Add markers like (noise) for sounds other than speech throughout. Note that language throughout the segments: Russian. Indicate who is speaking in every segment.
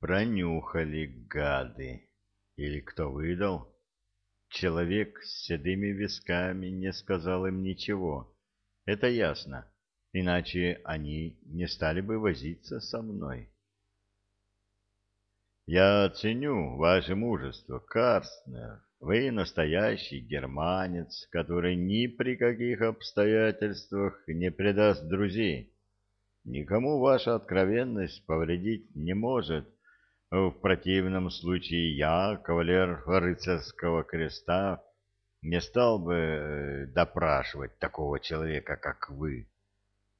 Speaker 1: Пронюхали гады. Или кто выдал? Человек с седыми висками не сказал им ничего. Это ясно. Иначе они не стали бы возиться со мной. Я ценю ваше мужество, Карстнер. Вы настоящий германец, который ни при каких обстоятельствах не предаст друзей. Никому ваша откровенность повредить не может. В противном случае я, кавалер рыцарского креста, не стал бы э, допрашивать такого человека, как вы.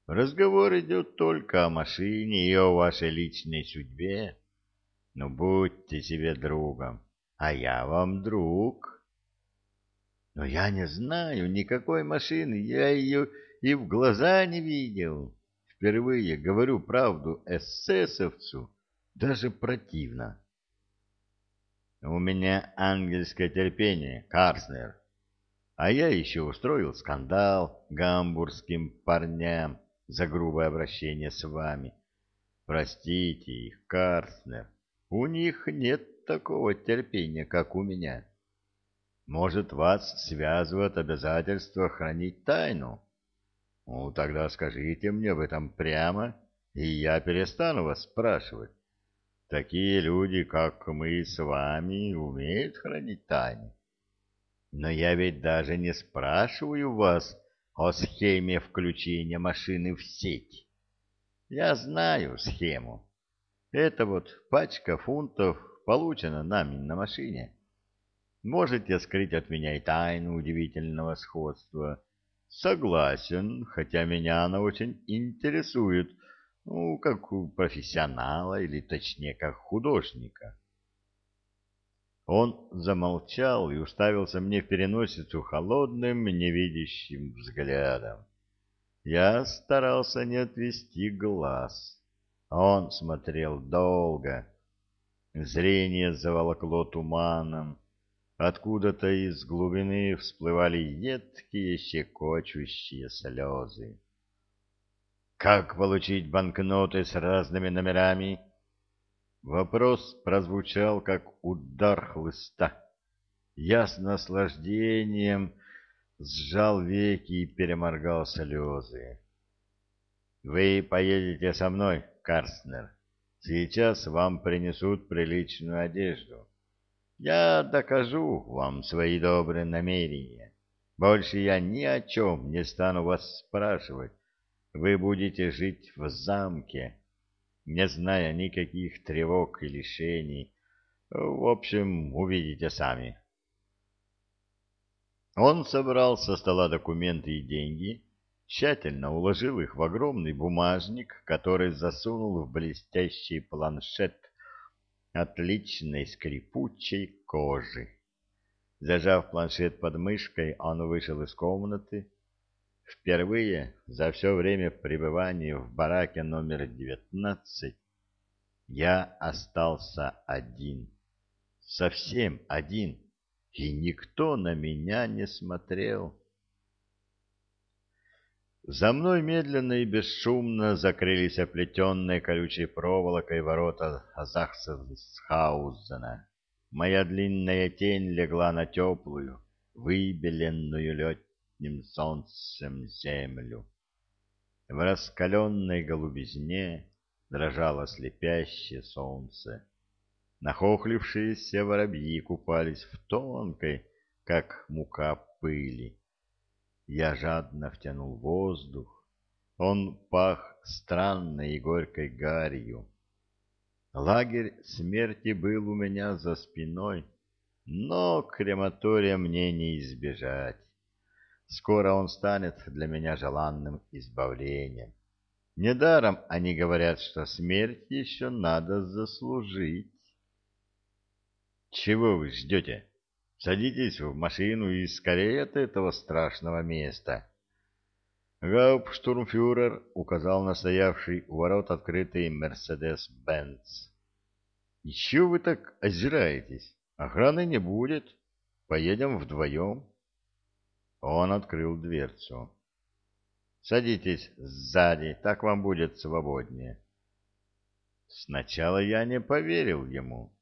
Speaker 1: Разговор идет только о машине и о вашей личной судьбе. Ну, будьте себе другом, а я вам друг. Но я не знаю никакой машины, я ее и в глаза не видел. Впервые говорю правду эсэсовцу, даже противно. У меня ангельское терпение, Карснер. А я еще устроил скандал гамбургским парням за грубое обращение с вами. Простите их, Карснер. У них нет такого терпения, как у меня. Может, вас связывает обязательство хранить тайну? Ну, тогда скажите мне об этом прямо, и я перестану вас спрашивать. Такие люди, как мы с вами, умеют хранить тайны. Но я ведь даже не спрашиваю вас о схеме включения машины в сеть. Я знаю схему. Это вот пачка фунтов получена нами на машине. Можете скрыть от меня и тайну удивительного сходства. Согласен, хотя меня она очень интересует, ну, как у профессионала или, точнее, как художника. Он замолчал и уставился мне в переносицу холодным, невидящим взглядом. Я старался не отвести глаз. Он смотрел долго. Зрение заволокло туманом. Откуда-то из глубины всплывали едкие щекочущие слезы. «Как получить банкноты с разными номерами?» Вопрос прозвучал, как удар хлыста. Я с наслаждением сжал веки и переморгал слезы. «Вы поедете со мной, Карстнер. Сейчас вам принесут приличную одежду. Я докажу вам свои добрые намерения. Больше я ни о чем не стану вас спрашивать. Вы будете жить в замке, не зная никаких тревог и лишений. В общем, увидите сами. Он собрал со стола документы и деньги, тщательно уложил их в огромный бумажник, который засунул в блестящий планшет отличной скрипучей кожи. Зажав планшет под мышкой, он вышел из комнаты. Впервые за все время пребывания в бараке номер девятнадцать я остался один, совсем один, и никто на меня не смотрел. За мной медленно и бесшумно закрылись оплетенные колючей проволокой ворота Захсенсхаузена. Моя длинная тень легла на теплую, выбеленную летним солнцем землю. В раскаленной голубизне дрожало слепящее солнце. Нахохлившиеся воробьи купались в тонкой, как мука пыли. Я жадно втянул воздух. Он пах странной и горькой гарью. Лагерь смерти был у меня за спиной, но крематория мне не избежать. Скоро он станет для меня желанным избавлением. Недаром они говорят, что смерть еще надо заслужить. Чего вы ждете? Садитесь в машину и скорее от этого страшного места. Гауптштурмфюрер указал на стоявший у ворот открытый Мерседес-Бенц. «Еще вы так озираетесь? Охраны не будет. Поедем вдвоем». Он открыл дверцу. «Садитесь сзади, так вам будет свободнее». Сначала я не поверил ему,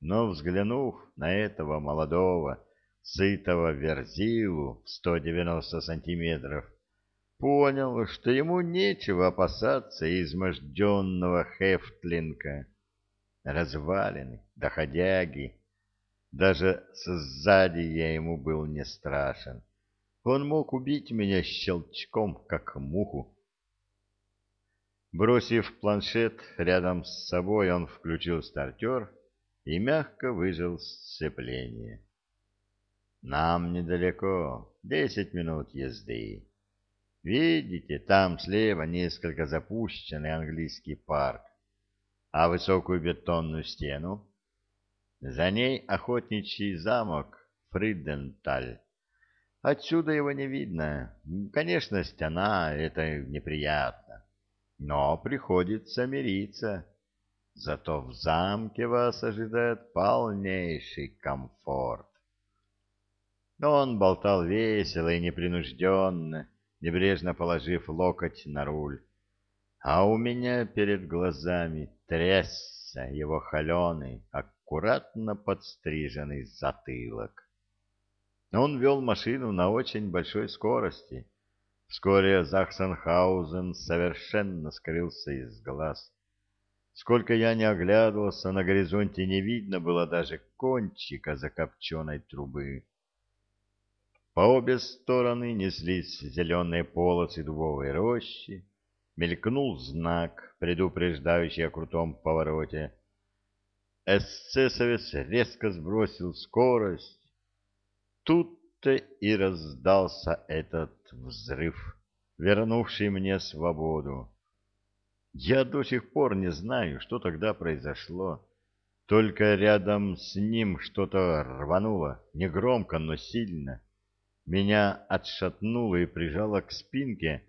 Speaker 1: но, взглянув на этого молодого, сытого верзилу в 190 сантиметров, понял, что ему нечего опасаться изможденного хефтлинка. Развалины, доходяги. Даже сзади я ему был не страшен. Он мог убить меня щелчком, как муху. Бросив планшет рядом с собой, он включил стартер и мягко выжил сцепление. Нам недалеко, десять минут езды. Видите, там слева несколько запущенный английский парк, а высокую бетонную стену? За ней охотничий замок Фриденталь. Отсюда его не видно. Конечно, стена — это неприятно, но приходится мириться. Зато в замке вас ожидает полнейший комфорт. Он болтал весело и непринужденно, небрежно положив локоть на руль. А у меня перед глазами трясся его холеный, аккуратно подстриженный затылок. Он вел машину на очень большой скорости. Вскоре Захсенхаузен совершенно скрылся из глаз. Сколько я не оглядывался, на горизонте не видно было даже кончика закопченной трубы. По обе стороны неслись зеленые полосы дубовой рощи, мелькнул знак, предупреждающий о крутом повороте. Эсцесовец резко сбросил скорость. Тут-то и раздался этот взрыв, вернувший мне свободу. Я до сих пор не знаю, что тогда произошло. Только рядом с ним что-то рвануло, негромко, но сильно. Меня отшатнуло и прижало к спинке,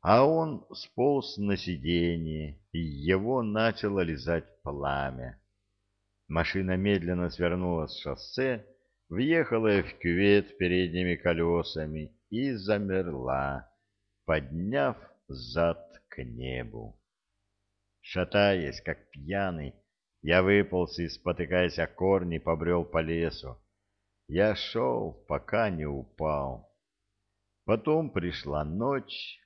Speaker 1: а он сполз на сиденье, и его начало лизать пламя. Машина медленно свернула с шоссе, въехала в кювет передними колесами и замерла, подняв зад к небу. Шатаясь, как пьяный, я выполз и, спотыкаясь о корни, побрел по лесу. Я шел, пока не упал. Потом пришла ночь,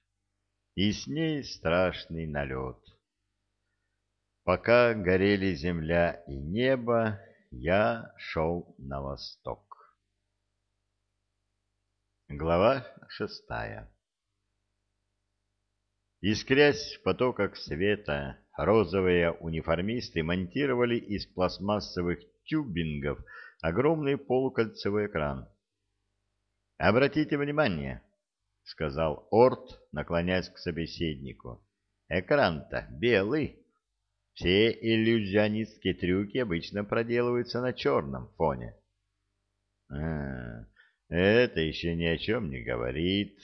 Speaker 1: и с ней страшный налет. Пока горели земля и небо, я шел на восток. Глава шестая Искрясь в потоках света, розовые униформисты монтировали из пластмассовых тюбингов огромный полукольцевой экран. «Обратите внимание», — сказал Орт, наклоняясь к собеседнику. «Экран-то белый. Все иллюзионистские трюки обычно проделываются на черном фоне». «А, это еще ни о чем не говорит,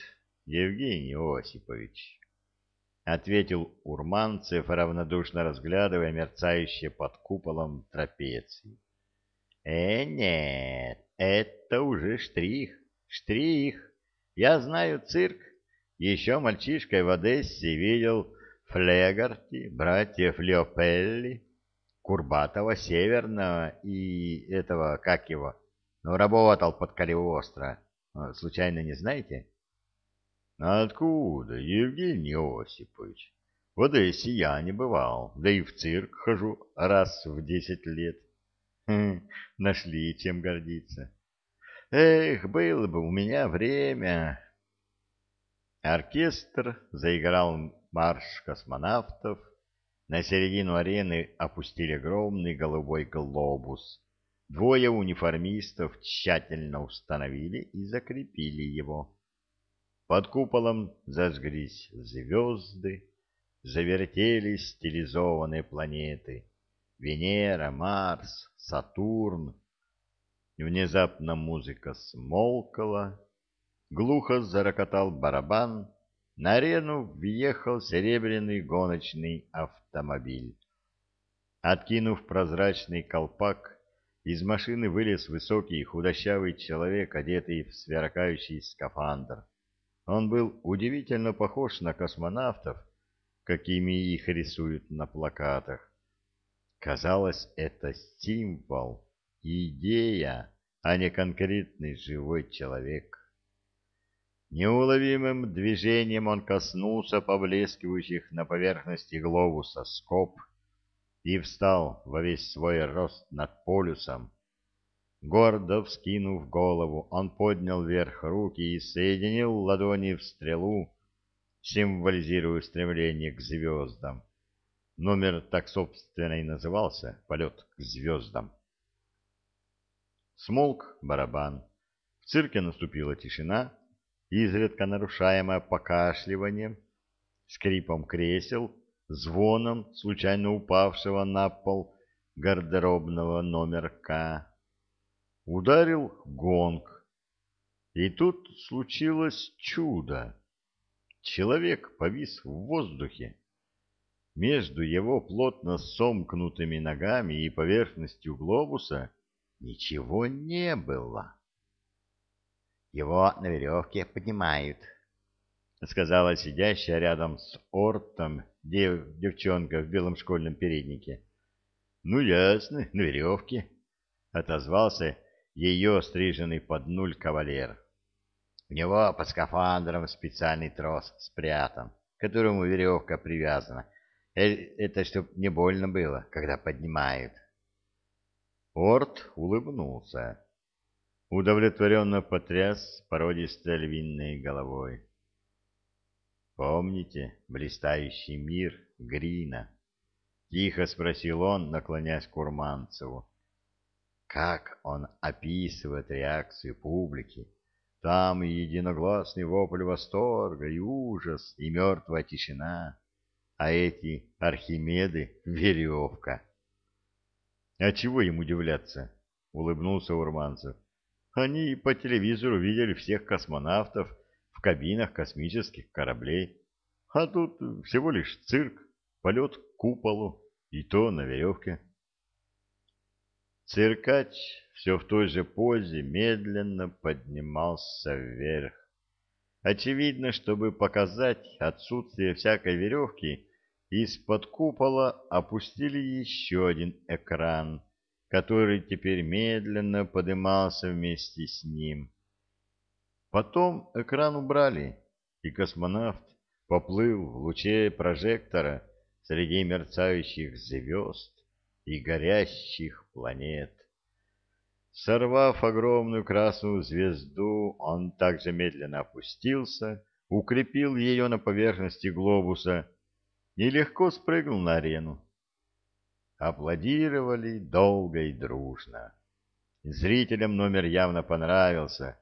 Speaker 1: Евгений Осипович», — ответил Урманцев, равнодушно разглядывая мерцающие под куполом трапеции. Э, нет, это уже штрих, штрих. Я знаю цирк. Еще мальчишкой в Одессе видел Флегарти, братьев Леопелли, Курбатова Северного и этого, как его, ну, работал под Калиостро. Случайно не знаете? Откуда, Евгений Осипович? В Одессе я не бывал, да и в цирк хожу раз в десять лет. Хм, нашли чем гордиться. Эх, было бы у меня время. Оркестр заиграл марш космонавтов. На середину арены опустили огромный голубой глобус. Двое униформистов тщательно установили и закрепили его. Под куполом зажглись звезды, завертелись стилизованные планеты. Венера, Марс, Сатурн. Внезапно музыка смолкала, глухо зарокотал барабан, на арену въехал серебряный гоночный автомобиль. Откинув прозрачный колпак, из машины вылез высокий худощавый человек, одетый в сверкающий скафандр. Он был удивительно похож на космонавтов, какими их рисуют на плакатах Казалось, это символ, идея, а не конкретный живой человек. Неуловимым движением он коснулся поблескивающих на поверхности глобуса скоб и встал во весь свой рост над полюсом. Гордо вскинув голову, он поднял вверх руки и соединил ладони в стрелу, символизируя стремление к звездам. Номер так, собственно, и назывался «Полет к звездам». Смолк барабан. В цирке наступила тишина, изредка нарушаемая покашливанием, скрипом кресел, звоном случайно упавшего на пол гардеробного номерка. Ударил гонг, и тут случилось чудо. Человек повис в воздухе. Между его плотно сомкнутыми ногами и поверхностью глобуса ничего не было.
Speaker 2: Его на веревке поднимают, —
Speaker 1: сказала сидящая рядом с Ортом дев девчонка в белом школьном переднике. — Ну, ясно, на веревке, — отозвался ее стриженный под нуль кавалер.
Speaker 2: У него под скафандром специальный трос спрятан, к которому веревка привязана. Э, это чтоб не больно было, когда поднимают.
Speaker 1: Орт улыбнулся удовлетворенно потряс породистой львиной головой. «Помните блистающий мир Грина?» — тихо спросил он, наклоняясь к Урманцеву. «Как он описывает реакцию публики? Там и единогласный вопль восторга, и ужас, и мертвая тишина, а эти Архимеды — веревка». «А чего им удивляться?» — улыбнулся Урманцев. Они по телевизору видели всех космонавтов в кабинах космических кораблей. А тут всего лишь цирк, полет к куполу, и то на веревке. Циркач все в той же позе медленно поднимался вверх. Очевидно, чтобы показать отсутствие всякой веревки, из-под купола опустили еще один экран — который теперь медленно подымался вместе с ним. Потом экран убрали, и космонавт поплыл в луче прожектора среди мерцающих звезд и горящих планет. Сорвав огромную красную звезду, он также медленно опустился, укрепил ее на поверхности глобуса и легко спрыгнул на арену аплодировали долго и дружно. Зрителям номер явно понравился,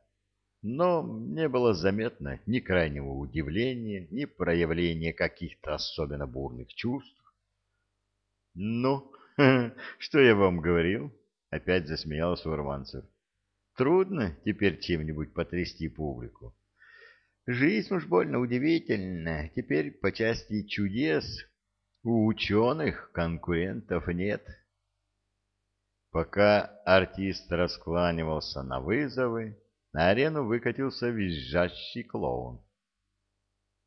Speaker 1: но не было заметно ни крайнего удивления, ни проявления каких-то особенно бурных чувств. — Ну, (laughs) что я вам говорил? — опять засмеялся Урманцев. — Трудно теперь чем-нибудь потрясти публику. Жизнь уж больно удивительна. Теперь по части чудес у ученых конкурентов нет. Пока артист раскланивался на вызовы, на арену выкатился визжащий клоун.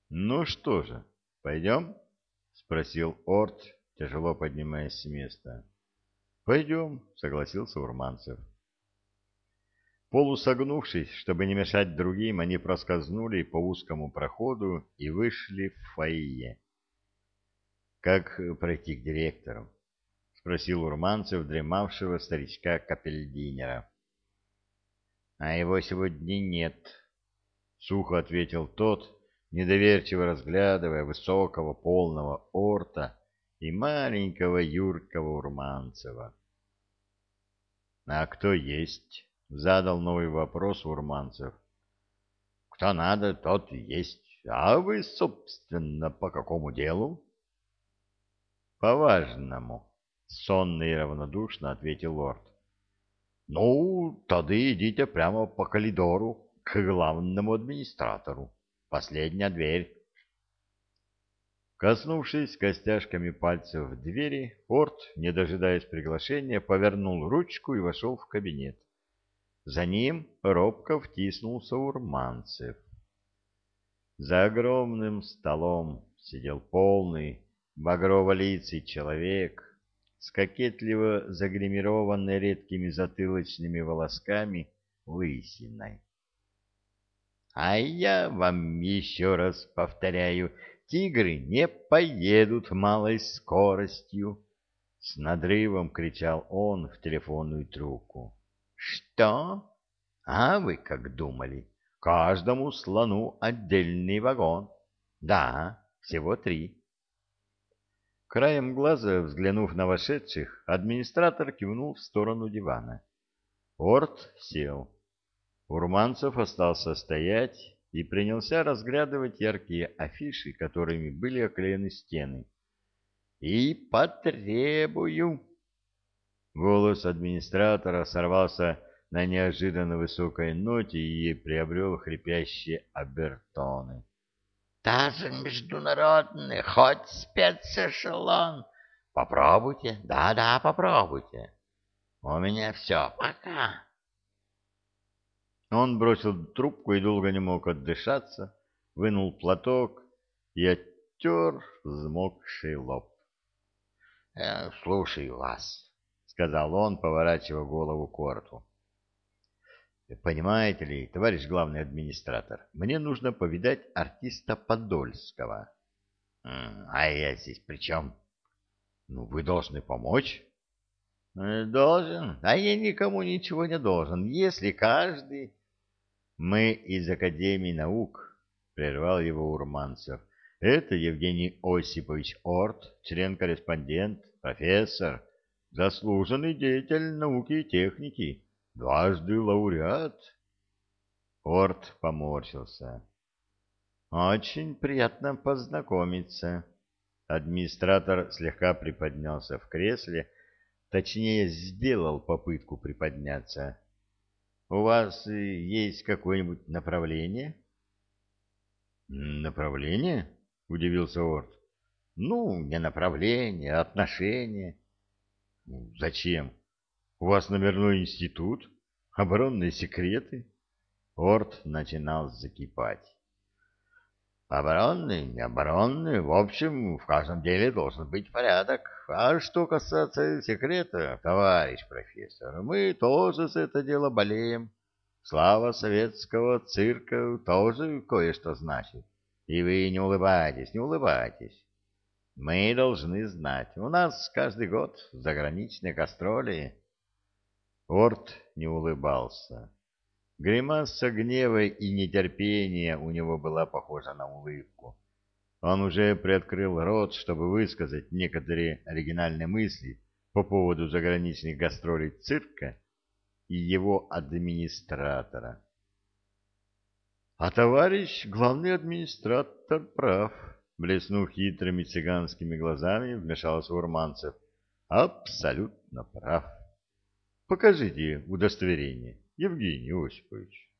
Speaker 1: «Ну что же, пойдем?» — спросил Орт, тяжело поднимаясь с места. «Пойдем», — согласился Урманцев. Полусогнувшись, чтобы не мешать другим, они проскользнули по узкому проходу и вышли в фойе. Как пройти к директору? — спросил Урманцев, дремавшего старичка Капельдинера. — А его сегодня нет, — сухо ответил тот, недоверчиво разглядывая высокого полного орта и маленького юркого Урманцева. — А кто есть? — задал новый вопрос Урманцев. — Кто надо, тот есть. А вы, собственно, по какому делу? — по-важному, сонно и равнодушно ответил лорд. Ну, тогда идите прямо по коридору к главному администратору. Последняя дверь. Коснувшись костяшками пальцев в двери, Орт, не дожидаясь приглашения, повернул ручку и вошел в кабинет. За ним робко втиснулся Урманцев. За огромным столом сидел полный, багрово-лицый человек с кокетливо загримированной редкими затылочными волосками лысиной. — А я вам еще раз повторяю, тигры не поедут малой скоростью! — с надрывом кричал он в телефонную трубку. — Что? А вы как думали? Каждому слону отдельный вагон. Да, всего три. Краем глаза, взглянув на вошедших, администратор кивнул в сторону дивана. Орт сел. Урманцев остался стоять и принялся разглядывать яркие афиши, которыми были оклеены стены. «И потребую!» Голос администратора сорвался на неожиданно высокой ноте и приобрел хрипящие обертоны.
Speaker 2: «Даже международный, хоть спецэшелон. Попробуйте, да-да, попробуйте. У меня все, пока».
Speaker 1: Он бросил трубку и долго не мог отдышаться, вынул платок и оттер взмокший лоб.
Speaker 2: «Э, — Слушаю вас, —
Speaker 1: сказал он, поворачивая голову к Орту. Понимаете ли, товарищ главный администратор, мне нужно повидать артиста Подольского.
Speaker 2: — А я здесь при чем?
Speaker 1: — Ну, вы должны помочь.
Speaker 2: Э, — Должен? А я никому ничего не должен, если каждый...
Speaker 1: — Мы из Академии наук, — прервал его Урманцев. — Это Евгений Осипович Орт, член-корреспондент, профессор, заслуженный деятель науки и техники. Дважды лауреат. Орт поморщился. Очень приятно познакомиться. Администратор слегка приподнялся в кресле, точнее, сделал попытку приподняться. У вас есть какое-нибудь направление? Направление? Удивился Орт. Ну, не направление, а отношение. Зачем? У вас номерной институт? Оборонные секреты? Орд начинал закипать.
Speaker 2: Оборонный, не оборонный, в общем, в каждом деле должен быть порядок. А что касается секрета, товарищ профессор, мы тоже с это дело болеем. Слава советского цирка тоже кое-что значит. И вы не улыбайтесь, не улыбайтесь. Мы должны знать, у нас каждый год заграничные гастроли
Speaker 1: Орт не улыбался. Гримаса гнева и нетерпения у него была похожа на улыбку. Он уже приоткрыл рот, чтобы высказать некоторые оригинальные мысли по поводу заграничных гастролей цирка и его администратора. А товарищ главный администратор прав, блеснув хитрыми цыганскими глазами, вмешался Урманцев. Абсолютно прав. Покажите удостоверение, Евгений Осипович.